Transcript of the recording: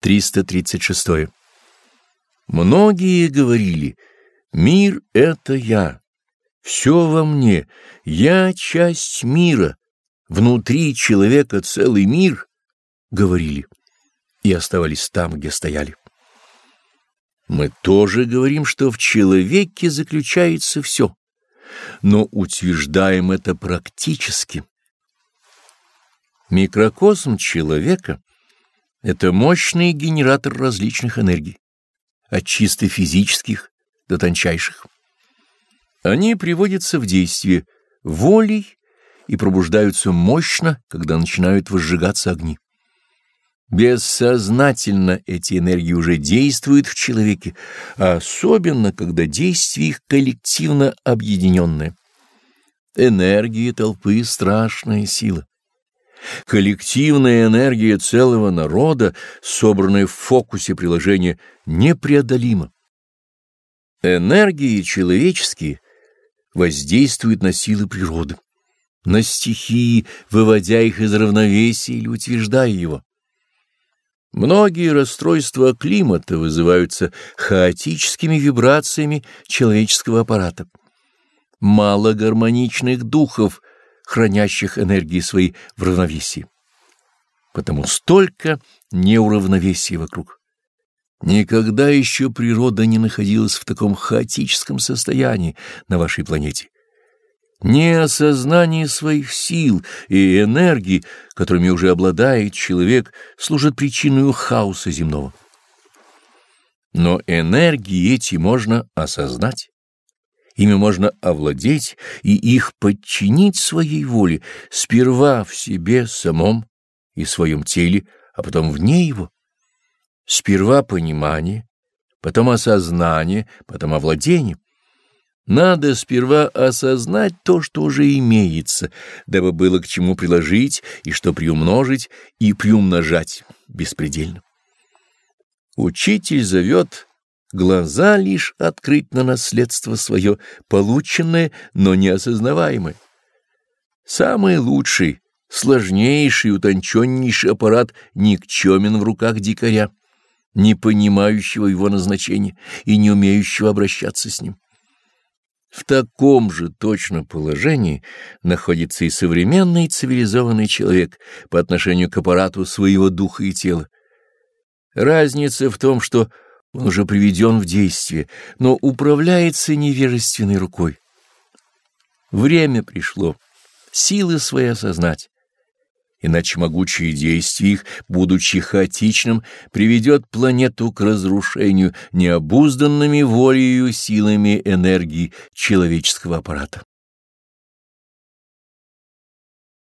336. Многие говорили, мир — это я, все во мне, я часть мира, внутри человека целый мир, говорили, и оставались там, где стояли. Мы тоже говорим, что в человеке заключается все, но утверждаем это практически. Микрокосм человека — это мощный генератор различных энергий, от чисто физических до тончайших. Они приводятся в действие волей и пробуждаются мощно, когда начинают возжигаться огни. Бессознательно эти энергии уже действуют в человеке, особенно, когда действие их коллективно объединенное. Энергия толпы — страшная сила. Коллективная энергия целого народа, собранная в фокусе приложения, непреодолима. Энергии человеческие воздействуют на силы природы, на стихии, выводя их из равновесия или утверждая его. Многие расстройства климата вызываются хаотическими вибрациями человеческого аппарата. Мало гармоничных духов, хранящих энергии свои в равновесии. Потому столько неуравновесия вокруг. Никогда еще природа не находилась в таком хаотическом состоянии на вашей планете. Неосознание своих сил и энергий, которыми уже обладает человек, служит причиной хаоса земного. Но энергии эти можно осознать, ими можно овладеть и их подчинить своей воле сперва в себе самом и своем теле, а потом вне его. Сперва понимание, потом осознание, потом овладение. Надо сперва осознать то, что уже имеется, дабы было к чему приложить и что приумножить и приумножать беспредельно. Учитель зовет глаза лишь открыть на наследство свое, полученное, но неосознаваемое. Самый лучший, сложнейший, утонченнейший аппарат никчемен в руках дикаря, не понимающего его назначения и не умеющего обращаться с ним. В таком же точно положении находится и современный цивилизованный человек по отношению к аппарату своего духа и тела. Разница в том, что он уже приведен в действие, но управляется невежественной рукой. Время пришло, силы свои осознать, иначе могучие действия их, будучи хаотичным, приведет планету к разрушению необузданными волею силами энергии человеческого аппарата.